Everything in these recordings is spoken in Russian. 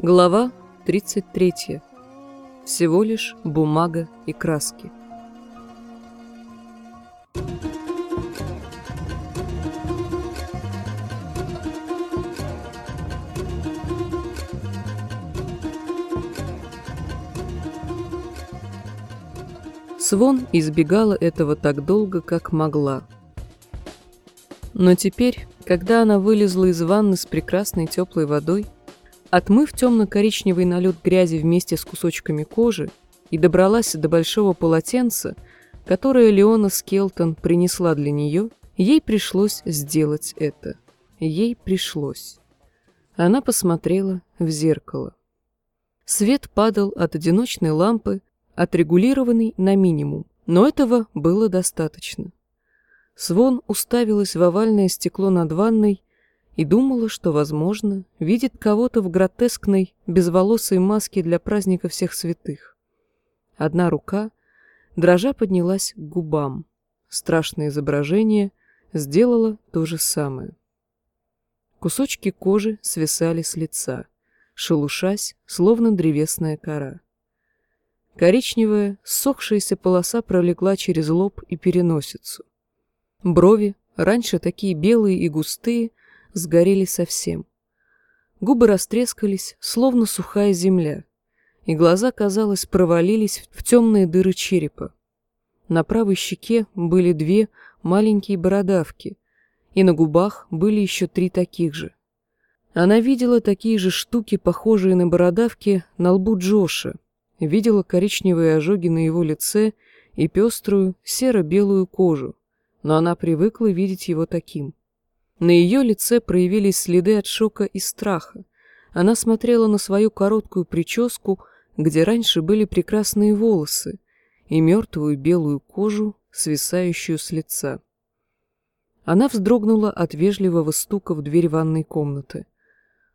Глава 33. Всего лишь бумага и краски. Свон избегала этого так долго, как могла. Но теперь, когда она вылезла из ванны с прекрасной теплой водой, Отмыв темно-коричневый налет грязи вместе с кусочками кожи и добралась до большого полотенца, которое Леона Скелтон принесла для нее, ей пришлось сделать это. Ей пришлось. Она посмотрела в зеркало. Свет падал от одиночной лампы, отрегулированный на минимум, но этого было достаточно. Свон уставилась в овальное стекло над ванной и думала, что, возможно, видит кого-то в гротескной, безволосой маске для праздника всех святых. Одна рука, дрожа, поднялась к губам. Страшное изображение сделало то же самое. Кусочки кожи свисали с лица, шелушась, словно древесная кора. Коричневая, сохшаяся полоса пролегла через лоб и переносицу. Брови, раньше такие белые и густые, сгорели совсем. Губы растрескались, словно сухая земля, и глаза, казалось, провалились в темные дыры черепа. На правой щеке были две маленькие бородавки, и на губах были еще три таких же. Она видела такие же штуки, похожие на бородавки, на лбу Джоша, видела коричневые ожоги на его лице и пеструю серо-белую кожу, но она привыкла видеть его таким. На ее лице проявились следы от шока и страха. Она смотрела на свою короткую прическу, где раньше были прекрасные волосы, и мертвую белую кожу, свисающую с лица. Она вздрогнула от вежливого стука в дверь ванной комнаты.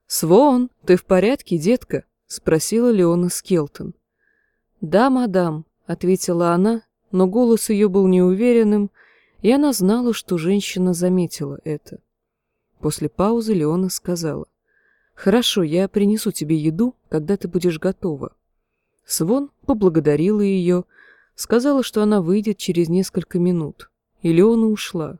«Свон, ты в порядке, детка?» — спросила Леона Скелтон. «Да, мадам», — ответила она, но голос ее был неуверенным, и она знала, что женщина заметила это. После паузы Леона сказала. «Хорошо, я принесу тебе еду, когда ты будешь готова». Свон поблагодарила ее, сказала, что она выйдет через несколько минут, и Леона ушла.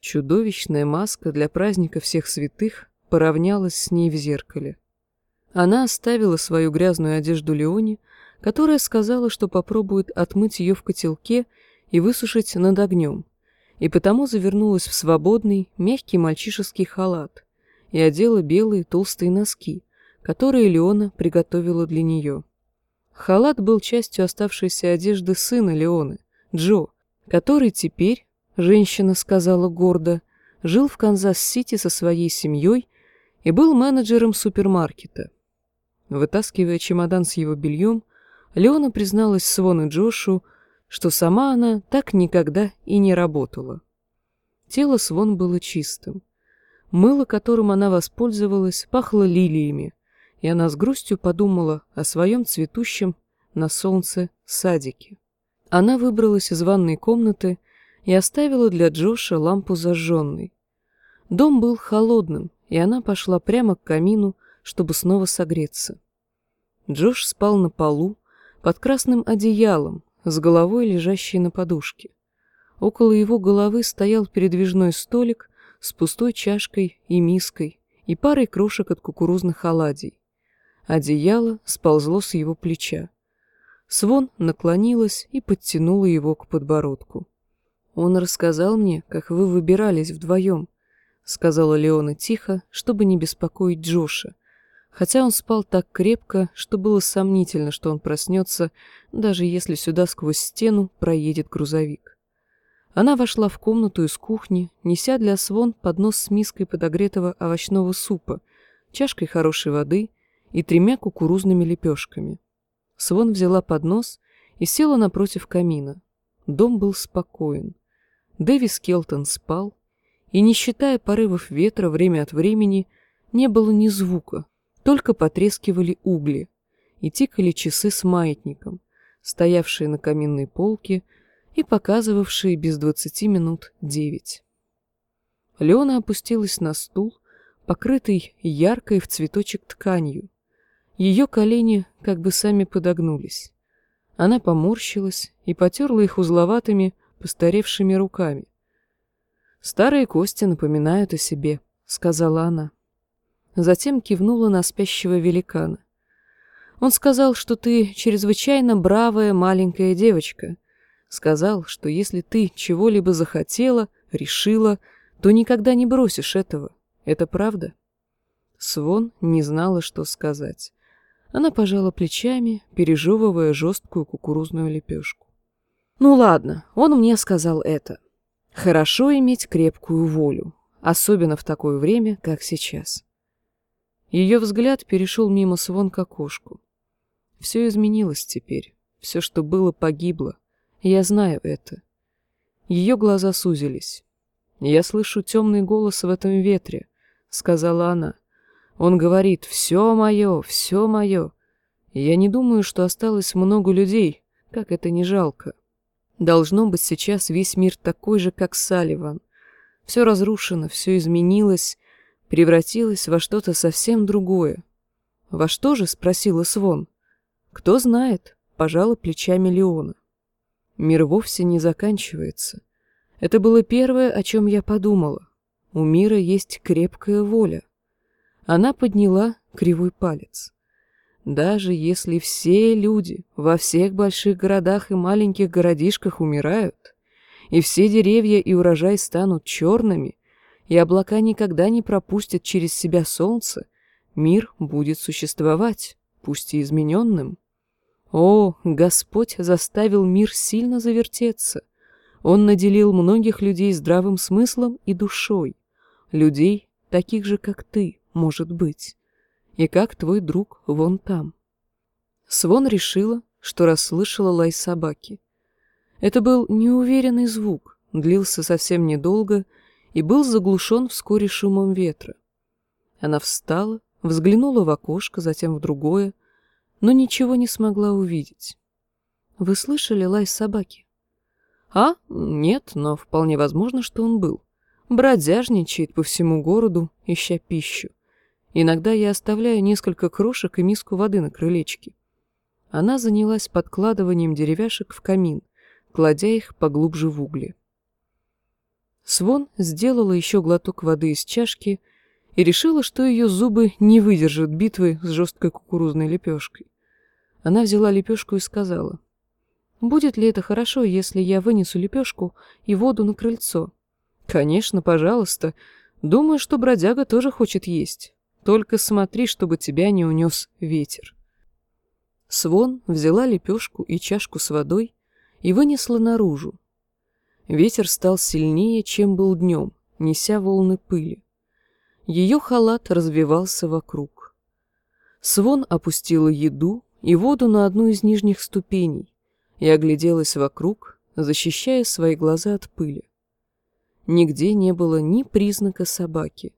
Чудовищная маска для праздника всех святых поравнялась с ней в зеркале. Она оставила свою грязную одежду Леоне, которая сказала, что попробует отмыть ее в котелке и высушить над огнем, и потому завернулась в свободный, мягкий мальчишеский халат и одела белые толстые носки, которые Леона приготовила для нее. Халат был частью оставшейся одежды сына Леоны, Джо, который теперь, женщина сказала гордо, жил в Канзас-Сити со своей семьей и был менеджером супермаркета. Вытаскивая чемодан с его бельем, Леона призналась Свон и Джошу, что сама она так никогда и не работала. Тело Свон было чистым. Мыло, которым она воспользовалась, пахло лилиями, и она с грустью подумала о своем цветущем на солнце садике. Она выбралась из ванной комнаты и оставила для Джоша лампу зажженной. Дом был холодным, и она пошла прямо к камину, чтобы снова согреться. Джош спал на полу, под красным одеялом, с головой лежащей на подушке. Около его головы стоял передвижной столик с пустой чашкой и миской и парой крошек от кукурузных оладий. Одеяло сползло с его плеча. Свон наклонилась и подтянула его к подбородку. «Он рассказал мне, как вы выбирались вдвоем», — сказала Леона тихо, чтобы не беспокоить Джоша, хотя он спал так крепко, что было сомнительно, что он проснется, даже если сюда сквозь стену проедет грузовик. Она вошла в комнату из кухни, неся для Свон поднос с миской подогретого овощного супа, чашкой хорошей воды и тремя кукурузными лепешками. Свон взяла поднос и села напротив камина. Дом был спокоен. Дэвис Келтон спал, и, не считая порывов ветра время от времени, не было ни звука, только потрескивали угли и тикали часы с маятником, стоявшие на каминной полке и показывавшие без двадцати минут девять. Леона опустилась на стул, покрытый яркой в цветочек тканью. Ее колени как бы сами подогнулись. Она поморщилась и потерла их узловатыми, постаревшими руками. «Старые кости напоминают о себе», — сказала она. Затем кивнула на спящего великана. «Он сказал, что ты чрезвычайно бравая маленькая девочка. Сказал, что если ты чего-либо захотела, решила, то никогда не бросишь этого. Это правда?» Свон не знала, что сказать. Она пожала плечами, пережевывая жесткую кукурузную лепешку. «Ну ладно, он мне сказал это. Хорошо иметь крепкую волю, особенно в такое время, как сейчас». Ее взгляд перешел мимо Свон к окошку. Все изменилось теперь. Все, что было, погибло. Я знаю это. Ее глаза сузились. «Я слышу темный голос в этом ветре», — сказала она. Он говорит «все мое, все мое». я не думаю, что осталось много людей, как это не жалко. Должно быть сейчас весь мир такой же, как Салливан. Все разрушено, все изменилось, превратилось во что-то совсем другое. «Во что же?» — спросила Свон. «Кто знает?» — пожала плечами Леона. Мир вовсе не заканчивается. Это было первое, о чем я подумала. У мира есть крепкая воля. Она подняла кривой палец. Даже если все люди во всех больших городах и маленьких городишках умирают, и все деревья и урожай станут черными, и облака никогда не пропустят через себя солнце, мир будет существовать, пусть и измененным. О, Господь заставил мир сильно завертеться. Он наделил многих людей здравым смыслом и душой, людей, таких же, как ты, может быть. И как твой друг вон там. Свон решила, что расслышала лай собаки. Это был неуверенный звук, длился совсем недолго и был заглушен вскоре шумом ветра. Она встала, взглянула в окошко, затем в другое, но ничего не смогла увидеть. «Вы слышали лай собаки?» «А? Нет, но вполне возможно, что он был. Бродяжничает по всему городу, ища пищу. Иногда я оставляю несколько крошек и миску воды на крылечке. Она занялась подкладыванием деревяшек в камин, кладя их поглубже в угли. Свон сделала еще глоток воды из чашки и решила, что ее зубы не выдержат битвы с жесткой кукурузной лепешкой. Она взяла лепешку и сказала, «Будет ли это хорошо, если я вынесу лепешку и воду на крыльцо?» «Конечно, пожалуйста. Думаю, что бродяга тоже хочет есть. Только смотри, чтобы тебя не унес ветер. Свон взяла лепешку и чашку с водой и вынесла наружу. Ветер стал сильнее, чем был днем, неся волны пыли. Ее халат развивался вокруг. Свон опустила еду и воду на одну из нижних ступеней и огляделась вокруг, защищая свои глаза от пыли. Нигде не было ни признака собаки.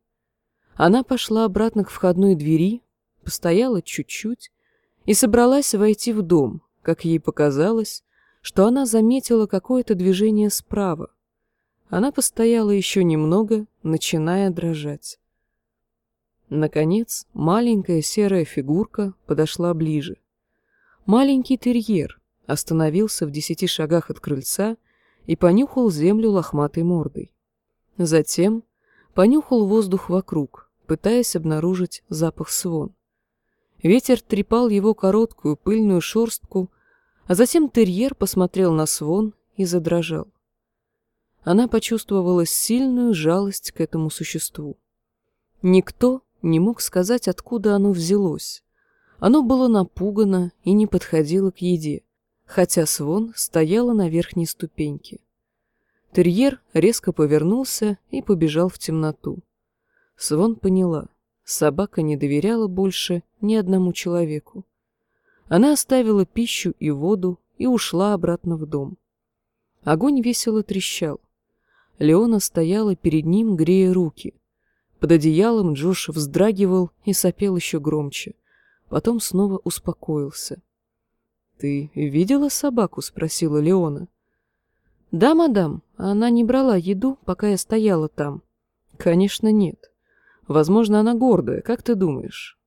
Она пошла обратно к входной двери, постояла чуть-чуть и собралась войти в дом, как ей показалось, что она заметила какое-то движение справа. Она постояла еще немного, начиная дрожать. Наконец, маленькая серая фигурка подошла ближе. Маленький терьер остановился в десяти шагах от крыльца и понюхал землю лохматой мордой. Затем понюхал воздух вокруг, пытаясь обнаружить запах свон. Ветер трепал его короткую пыльную шорстку, а затем терьер посмотрел на свон и задрожал. Она почувствовала сильную жалость к этому существу. Никто не мог сказать, откуда оно взялось. Оно было напугано и не подходило к еде, хотя свон стояла на верхней ступеньке. Терьер резко повернулся и побежал в темноту. Свон поняла, собака не доверяла больше ни одному человеку. Она оставила пищу и воду и ушла обратно в дом. Огонь весело трещал. Леона стояла перед ним, грея руки. Под одеялом Джош вздрагивал и сопел еще громче. Потом снова успокоился. «Ты видела собаку?» — спросила Леона. «Да, мадам. Она не брала еду, пока я стояла там». «Конечно, нет. Возможно, она гордая, как ты думаешь?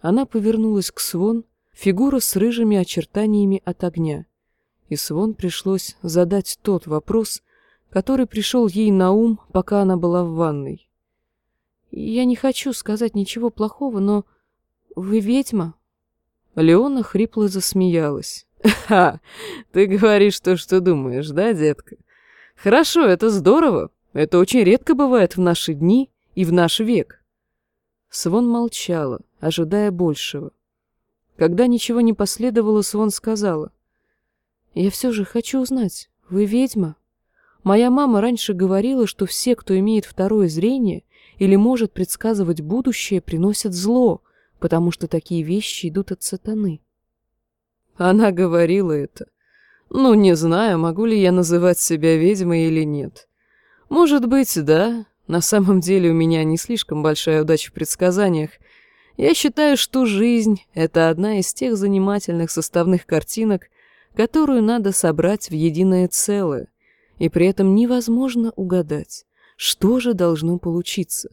Она повернулась к Свон, фигура с рыжими очертаниями от огня. И Свон пришлось задать тот вопрос, который пришел ей на ум, пока она была в ванной. «Я не хочу сказать ничего плохого, но вы ведьма?» Леона хрипло засмеялась. «Ха! Ты говоришь то, что думаешь, да, детка? Хорошо, это здорово. Это очень редко бывает в наши дни и в наш век». Свон молчала, ожидая большего. Когда ничего не последовало, Свон сказала. «Я все же хочу узнать, вы ведьма?» Моя мама раньше говорила, что все, кто имеет второе зрение или может предсказывать будущее, приносят зло, потому что такие вещи идут от сатаны. Она говорила это. Ну, не знаю, могу ли я называть себя ведьмой или нет. Может быть, да. На самом деле у меня не слишком большая удача в предсказаниях. Я считаю, что жизнь — это одна из тех занимательных составных картинок, которую надо собрать в единое целое, и при этом невозможно угадать, что же должно получиться.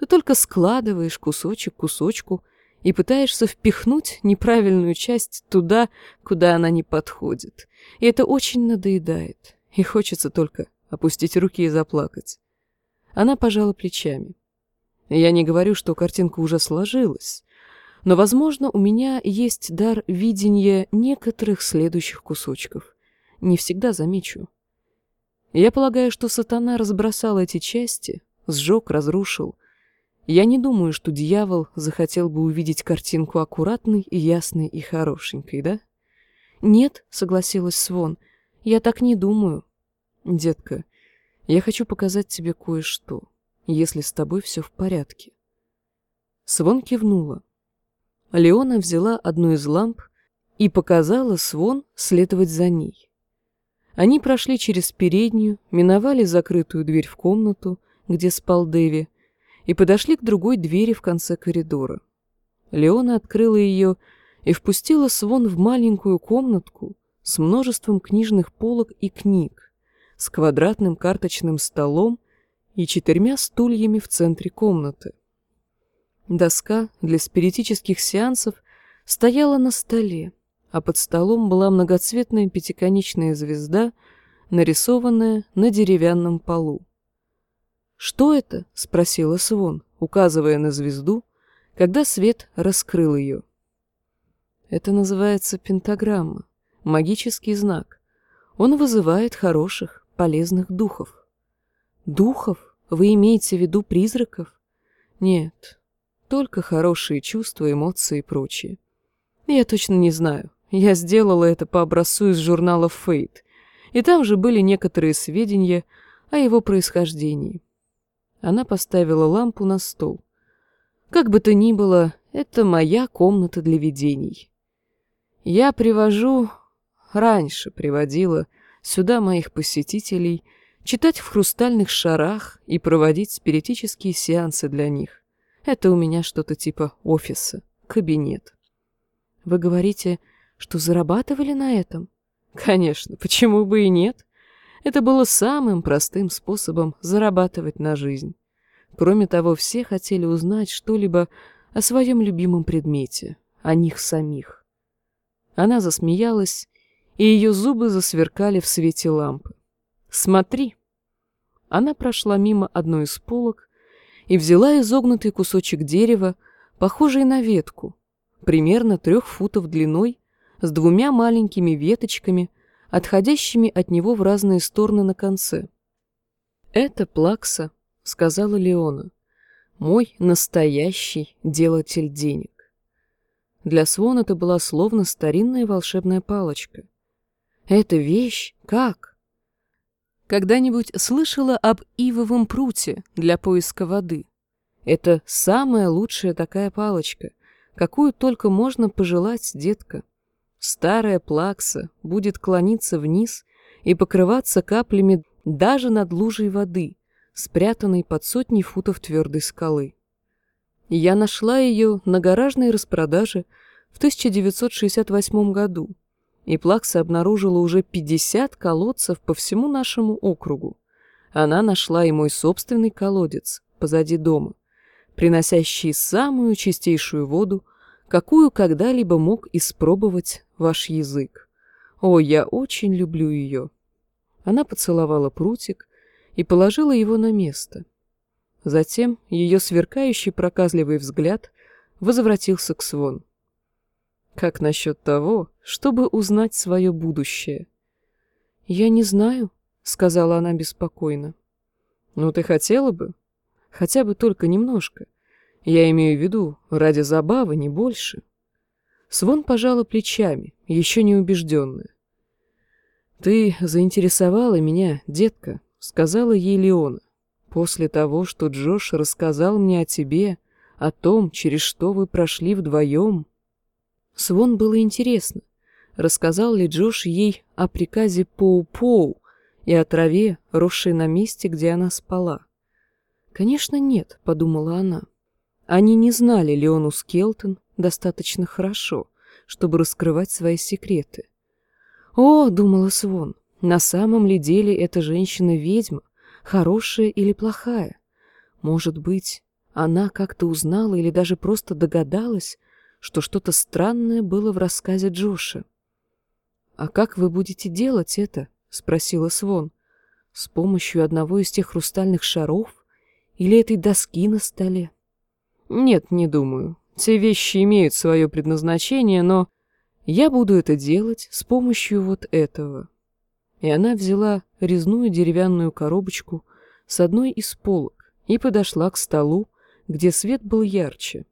Ты только складываешь кусочек кусочку и пытаешься впихнуть неправильную часть туда, куда она не подходит. И это очень надоедает, и хочется только опустить руки и заплакать. Она пожала плечами. Я не говорю, что картинка уже сложилась, но, возможно, у меня есть дар видения некоторых следующих кусочков. Не всегда замечу. Я полагаю, что сатана разбросал эти части, сжег, разрушил, я не думаю, что дьявол захотел бы увидеть картинку аккуратной и ясной и хорошенькой, да? Нет, согласилась Свон, я так не думаю. Детка, я хочу показать тебе кое-что, если с тобой все в порядке. Свон кивнула. Леона взяла одну из ламп и показала Свон следовать за ней. Они прошли через переднюю, миновали закрытую дверь в комнату, где спал Дэви, и подошли к другой двери в конце коридора. Леона открыла ее и впустила Свон в маленькую комнатку с множеством книжных полок и книг, с квадратным карточным столом и четырьмя стульями в центре комнаты. Доска для спиритических сеансов стояла на столе, а под столом была многоцветная пятиконечная звезда, нарисованная на деревянном полу. «Что это?» — спросила Свон, указывая на звезду, когда свет раскрыл ее. Это называется пентаграмма, магический знак. Он вызывает хороших, полезных духов. Духов? Вы имеете в виду призраков? Нет, только хорошие чувства, эмоции и прочее. Я точно не знаю. Я сделала это по образцу из журнала Fate, и там же были некоторые сведения о его происхождении. Она поставила лампу на стол. Как бы то ни было, это моя комната для видений. Я привожу, раньше приводила сюда моих посетителей, читать в хрустальных шарах и проводить спиритические сеансы для них. Это у меня что-то типа офиса, кабинет. Вы говорите, что зарабатывали на этом? Конечно, почему бы и нет? Это было самым простым способом зарабатывать на жизнь. Кроме того, все хотели узнать что-либо о своем любимом предмете, о них самих. Она засмеялась, и ее зубы засверкали в свете лампы. «Смотри!» Она прошла мимо одной из полок и взяла изогнутый кусочек дерева, похожий на ветку, примерно трех футов длиной, с двумя маленькими веточками, отходящими от него в разные стороны на конце. «Это плакса», — сказала Леона, — «мой настоящий делатель денег». Для Свон это была словно старинная волшебная палочка. «Эта вещь? Как?» Когда-нибудь слышала об ивовом пруте для поиска воды? Это самая лучшая такая палочка, какую только можно пожелать, детка. Старая плакса будет клониться вниз и покрываться каплями даже над лужей воды, спрятанной под сотни футов твердой скалы. Я нашла ее на гаражной распродаже в 1968 году, и Плакса обнаружила уже 50 колодцев по всему нашему округу. Она нашла и мой собственный колодец позади дома, приносящий самую чистейшую воду, какую когда-либо мог испробовать ваш язык. О, я очень люблю ее. Она поцеловала прутик и положила его на место. Затем ее сверкающий проказливый взгляд возвратился к Свон. Как насчет того, чтобы узнать свое будущее? Я не знаю, сказала она беспокойно. Ну, ты хотела бы? Хотя бы только немножко. Я имею в виду, ради забавы, не больше. Свон пожала плечами, еще не убежденная. «Ты заинтересовала меня, детка», — сказала ей Леона. «После того, что Джош рассказал мне о тебе, о том, через что вы прошли вдвоем». Свон было интересно, рассказал ли Джош ей о приказе Поу-Поу и о траве, росшей на месте, где она спала. «Конечно, нет», — подумала она. Они не знали Леону Скелтон достаточно хорошо, чтобы раскрывать свои секреты. «О», — думала Свон, — «на самом ли деле эта женщина ведьма, хорошая или плохая? Может быть, она как-то узнала или даже просто догадалась, что что-то странное было в рассказе Джоша. «А как вы будете делать это?» — спросила Свон. «С помощью одного из тех хрустальных шаров или этой доски на столе?» «Нет, не думаю. Те вещи имеют свое предназначение, но я буду это делать с помощью вот этого». И она взяла резную деревянную коробочку с одной из полок и подошла к столу, где свет был ярче.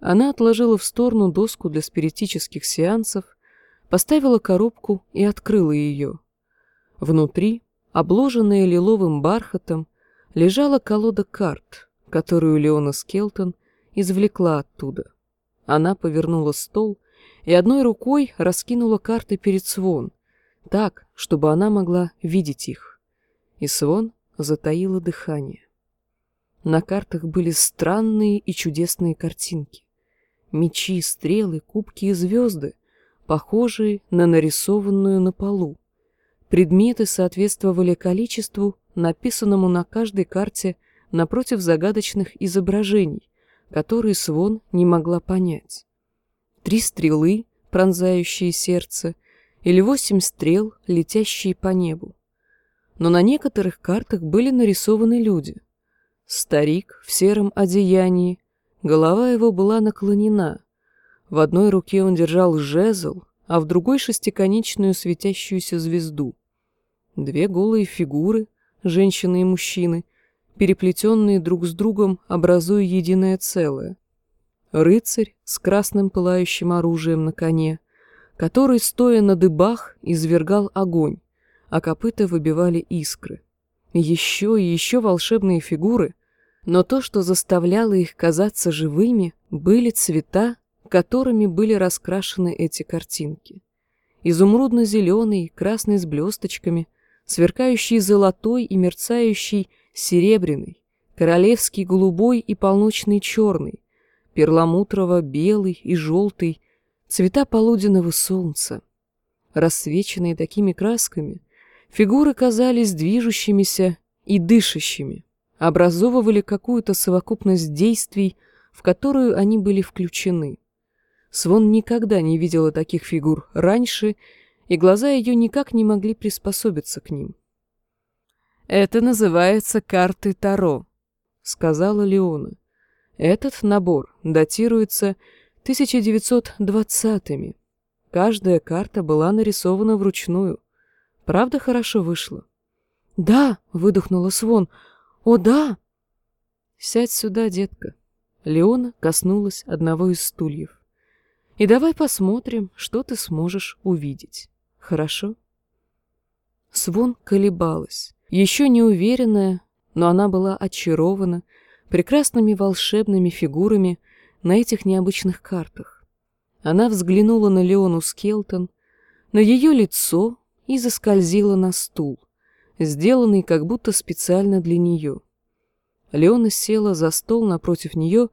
Она отложила в сторону доску для спиритических сеансов, поставила коробку и открыла ее. Внутри, обложенная лиловым бархатом, лежала колода карт, которую Леона Скелтон извлекла оттуда. Она повернула стол и одной рукой раскинула карты перед Свон, так, чтобы она могла видеть их. И Свон затаила дыхание. На картах были странные и чудесные картинки. Мечи, стрелы, кубки и звезды, похожие на нарисованную на полу. Предметы соответствовали количеству, написанному на каждой карте напротив загадочных изображений, которые Свон не могла понять. Три стрелы, пронзающие сердце, или восемь стрел, летящие по небу. Но на некоторых картах были нарисованы люди. Старик в сером одеянии, голова его была наклонена. В одной руке он держал жезл, а в другой шестиконечную светящуюся звезду. Две голые фигуры, женщины и мужчины, переплетенные друг с другом, образуя единое целое. Рыцарь с красным пылающим оружием на коне, который, стоя на дыбах, извергал огонь, а копыта выбивали искры. Еще и еще волшебные фигуры, но то, что заставляло их казаться живыми, были цвета, которыми были раскрашены эти картинки. Изумрудно-зеленый, красный с блесточками, сверкающий золотой и мерцающий серебряный, королевский голубой и полночный черный, перламутрово-белый и желтый, цвета полуденного солнца. Рассвеченные такими красками, фигуры казались движущимися и дышащими, образовывали какую-то совокупность действий, в которую они были включены. Свон никогда не видела таких фигур раньше, и глаза ее никак не могли приспособиться к ним. «Это называется карты Таро», — сказала Леона. «Этот набор датируется 1920-ми. Каждая карта была нарисована вручную. Правда хорошо вышло?» «Да», — выдохнула Свон. «О, да!» «Сядь сюда, детка». Леона коснулась одного из стульев. «И давай посмотрим, что ты сможешь увидеть. Хорошо?» Свон колебалась еще не уверенная, но она была очарована прекрасными волшебными фигурами на этих необычных картах. Она взглянула на Леону Скелтон, на ее лицо и заскользила на стул, сделанный как будто специально для нее. Леона села за стол напротив нее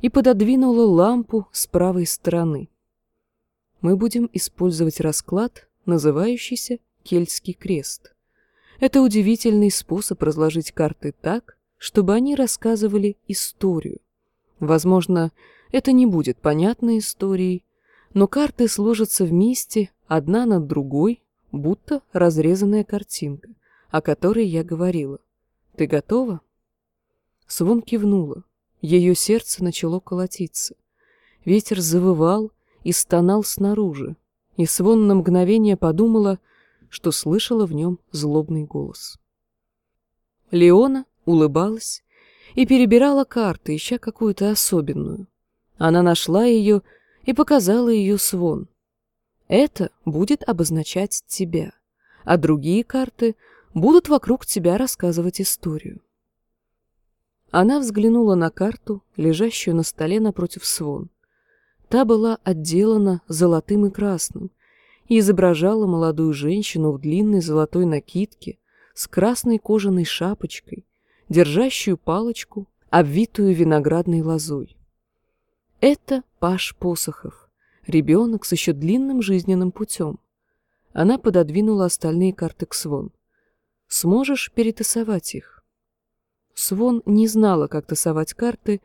и пододвинула лампу с правой стороны. Мы будем использовать расклад, называющийся «Кельтский крест». Это удивительный способ разложить карты так, чтобы они рассказывали историю. Возможно, Это не будет понятной историей, но карты сложатся вместе, одна над другой, будто разрезанная картинка, о которой я говорила. Ты готова? Свон кивнула. Ее сердце начало колотиться. Ветер завывал и стонал снаружи, и Свон на мгновение подумала, что слышала в нем злобный голос. Леона улыбалась и перебирала карты, ища какую-то особенную. Она нашла ее и показала ее Свон. Это будет обозначать тебя, а другие карты будут вокруг тебя рассказывать историю. Она взглянула на карту, лежащую на столе напротив Свон. Та была отделана золотым и красным и изображала молодую женщину в длинной золотой накидке с красной кожаной шапочкой, держащую палочку, обвитую виноградной лозой. Это Паш Посохов, ребенок с еще длинным жизненным путем. Она пододвинула остальные карты к Свон. «Сможешь перетасовать их?» Свон не знала, как тасовать карты,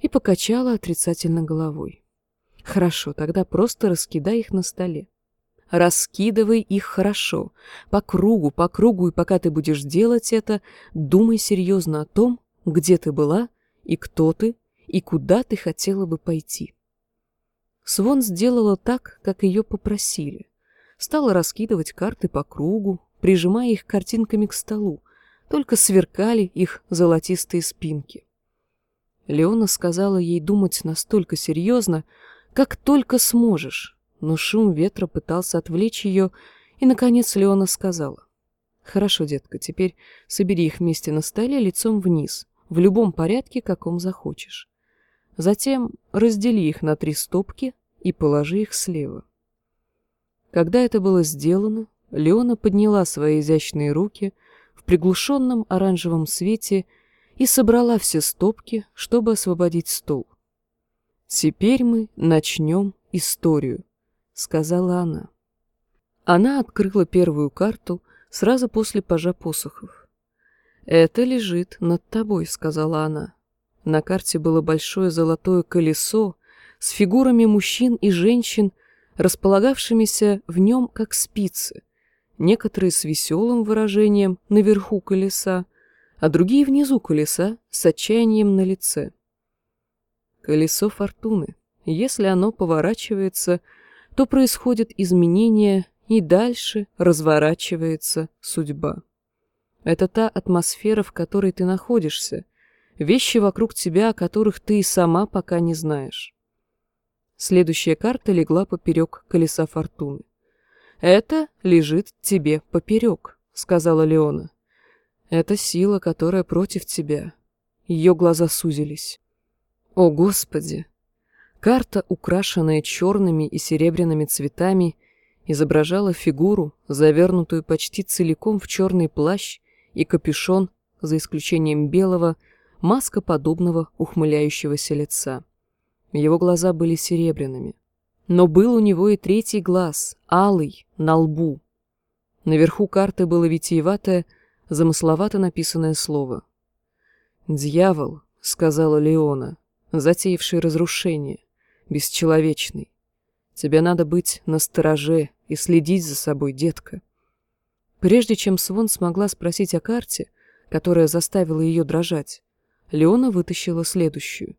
и покачала отрицательно головой. «Хорошо, тогда просто раскидай их на столе. Раскидывай их хорошо, по кругу, по кругу, и пока ты будешь делать это, думай серьезно о том, где ты была и кто ты, и куда ты хотела бы пойти. Свон сделала так, как ее попросили. Стала раскидывать карты по кругу, прижимая их картинками к столу, только сверкали их золотистые спинки. Леона сказала ей думать настолько серьезно, как только сможешь, но шум ветра пытался отвлечь ее, и, наконец, Леона сказала. «Хорошо, детка, теперь собери их вместе на столе лицом вниз, в любом порядке, каком захочешь. Затем раздели их на три стопки и положи их слева. Когда это было сделано, Леона подняла свои изящные руки в приглушенном оранжевом свете и собрала все стопки, чтобы освободить стол. «Теперь мы начнем историю», — сказала она. Она открыла первую карту сразу после пажа посохов. «Это лежит над тобой», — сказала она. На карте было большое золотое колесо с фигурами мужчин и женщин, располагавшимися в нем как спицы, некоторые с веселым выражением наверху колеса, а другие внизу колеса с отчаянием на лице. Колесо фортуны. Если оно поворачивается, то происходит изменение, и дальше разворачивается судьба. Это та атмосфера, в которой ты находишься — вещи вокруг тебя, о которых ты и сама пока не знаешь. Следующая карта легла поперек колеса фортуны. «Это лежит тебе поперек», — сказала Леона. «Это сила, которая против тебя». Ее глаза сузились. «О, Господи!» Карта, украшенная черными и серебряными цветами, изображала фигуру, завернутую почти целиком в черный плащ и капюшон, за исключением белого, маска подобного ухмыляющегося лица. Его глаза были серебряными. Но был у него и третий глаз, алый, на лбу. Наверху карты было витиеватое, замысловато написанное слово. «Дьявол», — сказала Леона, затеявший разрушение, бесчеловечный. Тебе надо быть настороже и следить за собой, детка. Прежде чем Свон смогла спросить о карте, которая заставила ее дрожать, Леона вытащила следующую.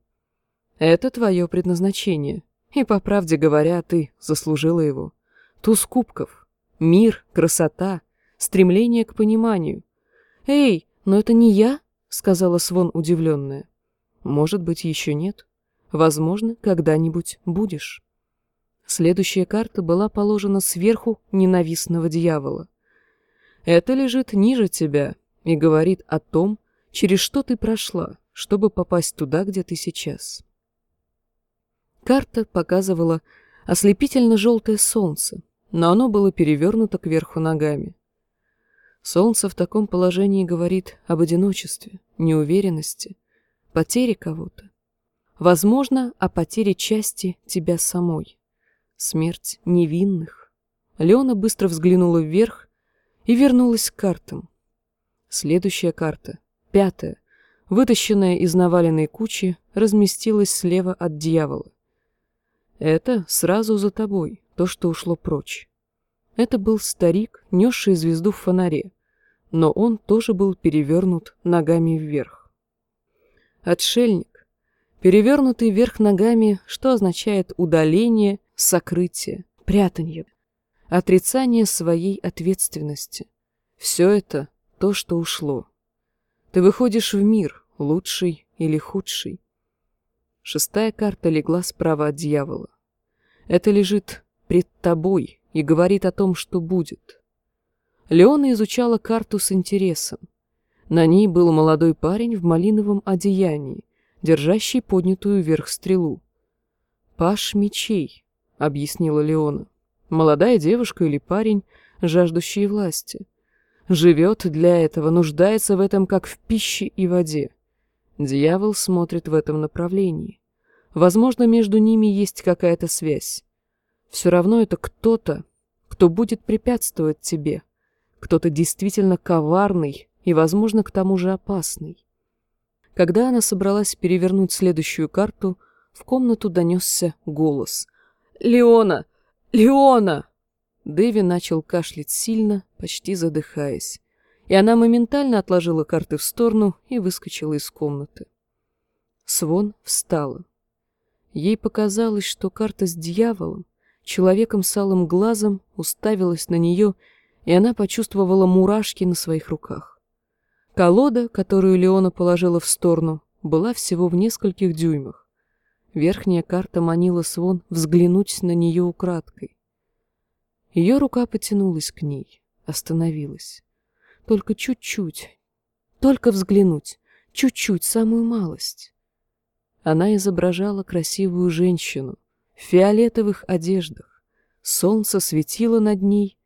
«Это твое предназначение, и, по правде говоря, ты заслужила его. Туз кубков, мир, красота, стремление к пониманию. Эй, но это не я?» — сказала Свон удивленная. «Может быть, еще нет. Возможно, когда-нибудь будешь». Следующая карта была положена сверху ненавистного дьявола. Это лежит ниже тебя и говорит о том, через что ты прошла, чтобы попасть туда, где ты сейчас. Карта показывала ослепительно-желтое солнце, но оно было перевернуто кверху ногами. Солнце в таком положении говорит об одиночестве, неуверенности, потере кого-то. Возможно, о потере части тебя самой. Смерть невинных. Леона быстро взглянула вверх и вернулась к картам. Следующая карта Пятое. вытащенная из наваленной кучи, разместилась слева от дьявола. Это сразу за тобой, то, что ушло прочь. Это был старик, несший звезду в фонаре, но он тоже был перевернут ногами вверх. Отшельник, перевернутый вверх ногами, что означает удаление, сокрытие, прятанье, отрицание своей ответственности. Все это то, что ушло. Ты выходишь в мир, лучший или худший. Шестая карта легла справа от дьявола. Это лежит пред тобой и говорит о том, что будет. Леона изучала карту с интересом. На ней был молодой парень в малиновом одеянии, держащий поднятую вверх стрелу. «Паш мечей», — объяснила Леона. «Молодая девушка или парень, жаждущий власти. Живет для этого, нуждается в этом, как в пище и воде. Дьявол смотрит в этом направлении. Возможно, между ними есть какая-то связь. Все равно это кто-то, кто будет препятствовать тебе, кто-то действительно коварный и, возможно, к тому же опасный. Когда она собралась перевернуть следующую карту, в комнату донесся голос. «Леона! Леона!» Дэви начал кашлять сильно, почти задыхаясь, и она моментально отложила карты в сторону и выскочила из комнаты. Свон встала. Ей показалось, что карта с дьяволом, человеком с алым глазом, уставилась на нее и она почувствовала мурашки на своих руках. Колода, которую Леона положила в сторону, была всего в нескольких дюймах. Верхняя карта манила Свон взглянуть на нее украдкой. Ее рука потянулась к ней, остановилась. Только чуть-чуть, только взглянуть, чуть-чуть, самую малость. Она изображала красивую женщину в фиолетовых одеждах. Солнце светило над ней,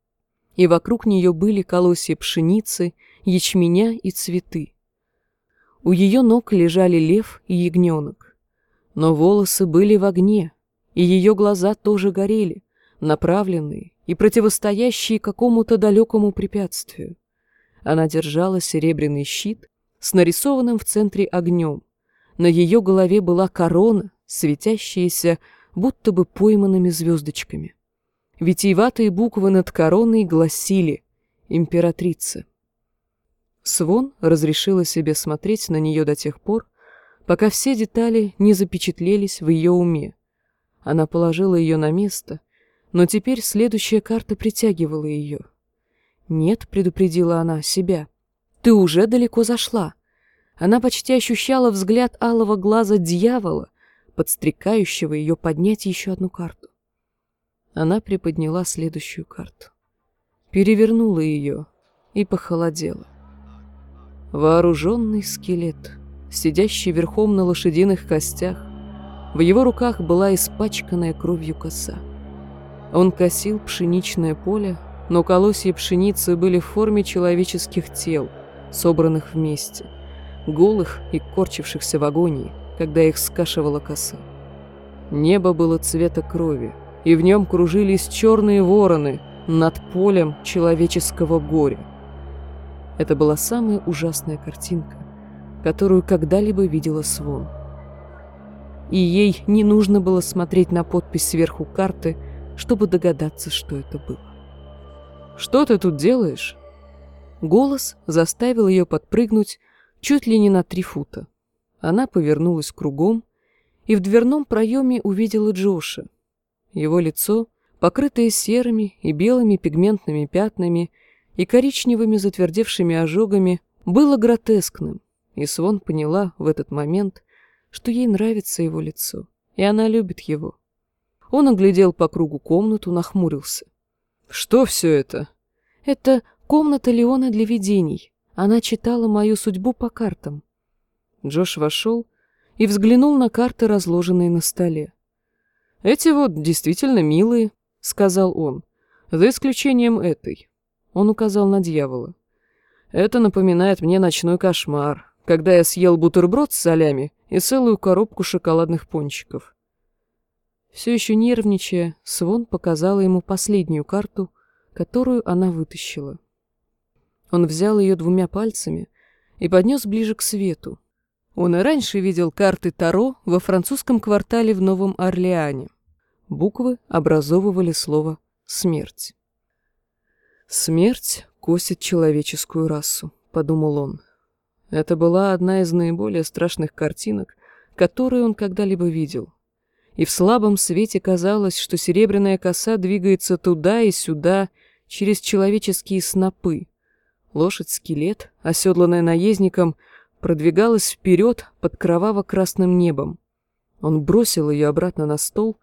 и вокруг нее были колосья пшеницы, ячменя и цветы. У ее ног лежали лев и ягненок. Но волосы были в огне, и ее глаза тоже горели, направленные и противостоящие какому-то далекому препятствию. Она держала серебряный щит с нарисованным в центре огнем. На ее голове была корона, светящаяся будто бы пойманными звездочками. Витиеватые буквы над короной гласили «Императрица». Свон разрешила себе смотреть на нее до тех пор, пока все детали не запечатлелись в ее уме. Она положила ее на место, но теперь следующая карта притягивала ее. «Нет», — предупредила она себя, — «ты уже далеко зашла». Она почти ощущала взгляд алого глаза дьявола, подстрекающего ее поднять еще одну карту. Она приподняла следующую карту. Перевернула ее и похолодела. Вооруженный скелет, сидящий верхом на лошадиных костях, в его руках была испачканная кровью коса. Он косил пшеничное поле, но колосья пшеницы были в форме человеческих тел, собранных вместе, голых и корчившихся в агонии, когда их скашивала коса. Небо было цвета крови, и в нем кружились черные вороны над полем человеческого горя. Это была самая ужасная картинка, которую когда-либо видела Свон. И ей не нужно было смотреть на подпись сверху карты, чтобы догадаться, что это было. «Что ты тут делаешь?» Голос заставил ее подпрыгнуть чуть ли не на три фута. Она повернулась кругом и в дверном проеме увидела Джоша, его лицо, покрытое серыми и белыми пигментными пятнами и коричневыми затвердевшими ожогами, было гротескным, и Свон поняла в этот момент, что ей нравится его лицо, и она любит его. Он оглядел по кругу комнату, нахмурился. «Что все это?» «Это комната Леона для видений. Она читала мою судьбу по картам». Джош вошел и взглянул на карты, разложенные на столе. «Эти вот действительно милые», — сказал он, — «за исключением этой». Он указал на дьявола. «Это напоминает мне ночной кошмар, когда я съел бутерброд с солями и целую коробку шоколадных пончиков». Все еще нервничая, Свон показала ему последнюю карту, которую она вытащила. Он взял ее двумя пальцами и поднес ближе к свету. Он и раньше видел карты Таро во французском квартале в Новом Орлеане. Буквы образовывали слово «смерть». «Смерть косит человеческую расу», — подумал он. Это была одна из наиболее страшных картинок, которые он когда-либо видел. И в слабом свете казалось, что серебряная коса двигается туда и сюда через человеческие снопы. Лошадь-скелет, оседланная наездником, продвигалась вперед под кроваво-красным небом. Он бросил ее обратно на стол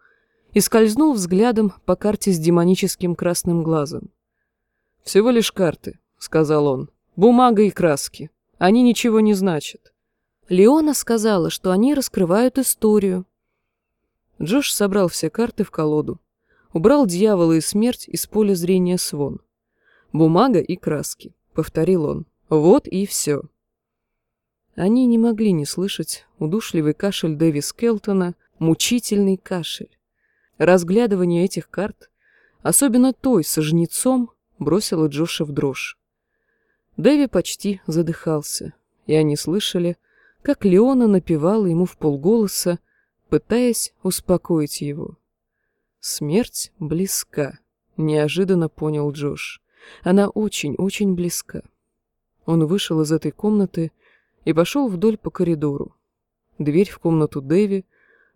и скользнул взглядом по карте с демоническим красным глазом. «Всего лишь карты», — сказал он. «Бумага и краски. Они ничего не значат». Леона сказала, что они раскрывают историю. Джош собрал все карты в колоду, убрал дьявола и смерть из поля зрения Свон. «Бумага и краски», — повторил он. «Вот и все». Они не могли не слышать удушливый кашель Дэви Скелтона, мучительный кашель. Разглядывание этих карт, особенно той со жнецом, бросила Джоша в дрожь. Дэви почти задыхался, и они слышали, как Леона напевала ему в полголоса, пытаясь успокоить его. «Смерть близка», — неожиданно понял Джош. «Она очень-очень близка». Он вышел из этой комнаты и пошел вдоль по коридору. Дверь в комнату Дэви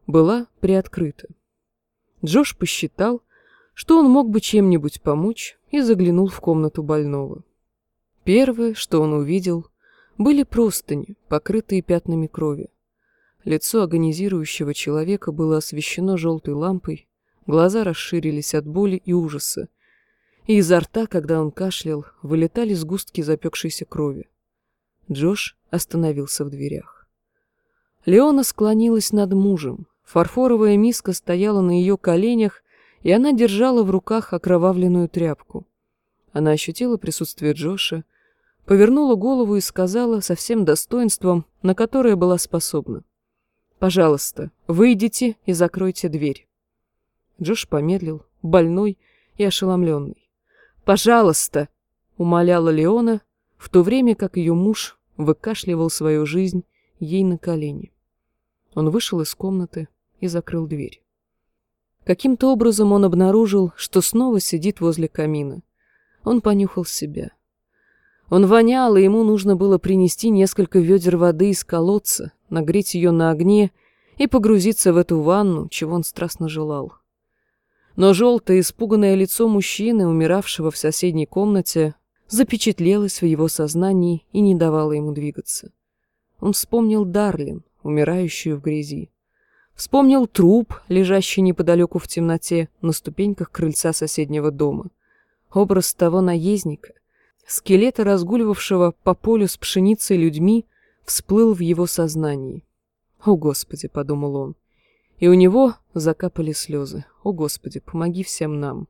была приоткрыта. Джош посчитал, что он мог бы чем-нибудь помочь, и заглянул в комнату больного. Первое, что он увидел, были простыни, покрытые пятнами крови. Лицо агонизирующего человека было освещено желтой лампой, глаза расширились от боли и ужаса, и изо рта, когда он кашлял, вылетали сгустки запекшейся крови. Джош остановился в дверях. Леона склонилась над мужем. Фарфоровая миска стояла на ее коленях, и она держала в руках окровавленную тряпку. Она ощутила присутствие Джоша, повернула голову и сказала со всем достоинством, на которое была способна. «Пожалуйста, выйдите и закройте дверь». Джош помедлил, больной и ошеломленный. «Пожалуйста!» — умоляла Леона, в то время как ее муж выкашливал свою жизнь ей на колени. Он вышел из комнаты и закрыл дверь. Каким-то образом он обнаружил, что снова сидит возле камина. Он понюхал себя. Он вонял, и ему нужно было принести несколько ведер воды из колодца, нагреть ее на огне и погрузиться в эту ванну, чего он страстно желал. Но желтое испуганное лицо мужчины, умиравшего в соседней комнате, запечатлелось в его сознании и не давало ему двигаться. Он вспомнил Дарлин, умирающую в грязи. Вспомнил труп, лежащий неподалеку в темноте на ступеньках крыльца соседнего дома. Образ того наездника, скелета, разгуливавшего по полю с пшеницей людьми, всплыл в его сознании. «О, Господи!» — подумал он. И у него закапали слезы. «О, Господи, помоги всем нам!»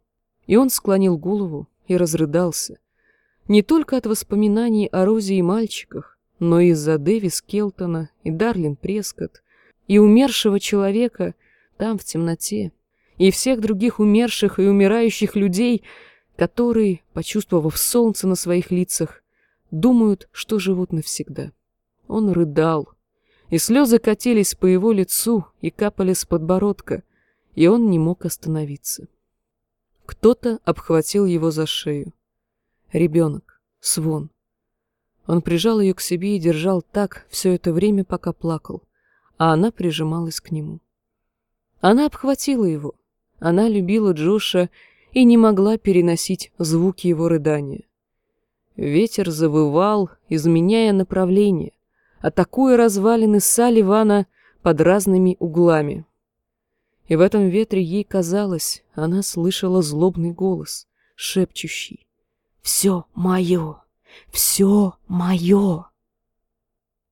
И он склонил голову и разрыдался. Не только от воспоминаний о Розе и мальчиках, но и из-за Дэви Скелтона и Дарлин Прескотт, и умершего человека там, в темноте, и всех других умерших и умирающих людей, которые, почувствовав солнце на своих лицах, думают, что живут навсегда. Он рыдал, и слезы катились по его лицу и капали с подбородка, и он не мог остановиться. Кто-то обхватил его за шею. Ребенок, Свон. Он прижал ее к себе и держал так все это время, пока плакал а она прижималась к нему. Она обхватила его. Она любила Джоша и не могла переносить звуки его рыдания. Ветер завывал, изменяя направление, атакуя развалины Салливана под разными углами. И в этом ветре ей казалось, она слышала злобный голос, шепчущий «Все мое! Все мое!»